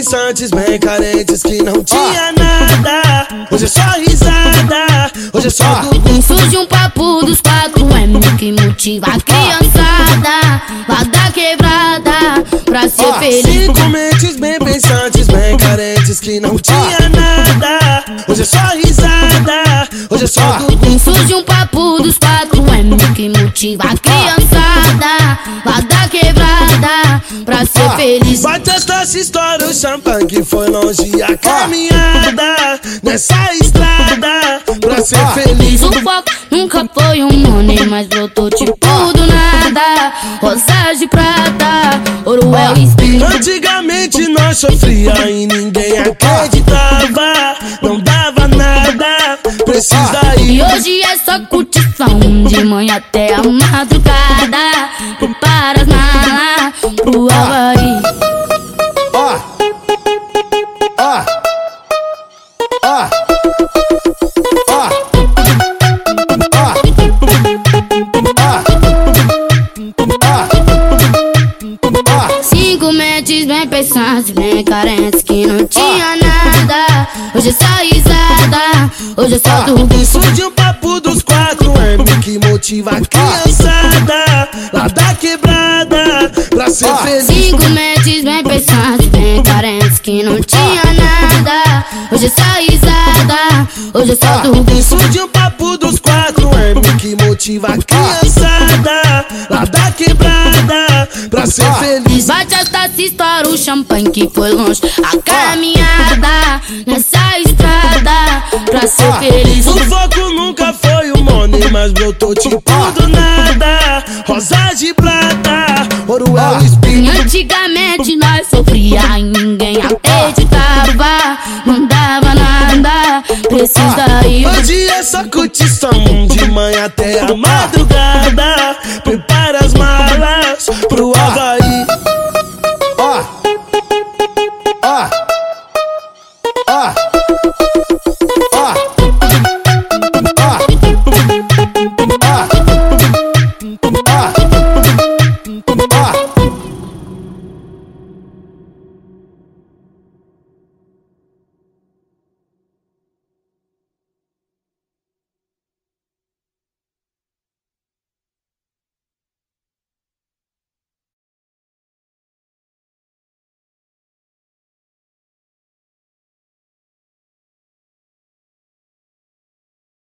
pensantes, bem carentes que não tinha nada. Hoje é só risada, hoje é só Gugu. Surge um papo dos quatro M que motiva a criançada lá da quebrada pra ser feliz. Cinco mentes bem pensantes, bem carentes que não tinha nada. Hoje é só risada, hoje é só Gugu. Surge um papo dos quatro M que motiva a criançada lá da quebrada pra ser feliz. Vai testar essa história, o champanhe que foi longe a caminhada nessa estrada pra ser feliz. O foco nunca foi um money, mas brotou tipo do nada. Rosas de prata, ouro é o espinho. Antigamente nós sofria e ninguém acreditava, E hoje é só curtição, de manhã até a madrugada. As malas pro Havaí. Ó, ó, ó, Cinco mentes bem pensantes, bem carentes que não tinha nada. Hoje é só risada, hoje é só tudo. Surge o papo dos quatro M que motiva a criançada lá da quebrada pra ser feliz. Cinco mentes bem pensantes, bem carentes que não tinha nada. Hoje é só risada, hoje é só tudo. Surge o papo dos quatro M que motiva a criançada lá da quebrada pra ser feliz. Vai testar se estoura o champanhe que foi longe. A caminhada mas brotou tipo do nada. Rosa de prata, ouro é o espinho. Antigamente nós sofria e ninguém acreditava. Não dava nada, precisa ir. Hoje é só curtição, de manhã até a madrugada. Prepara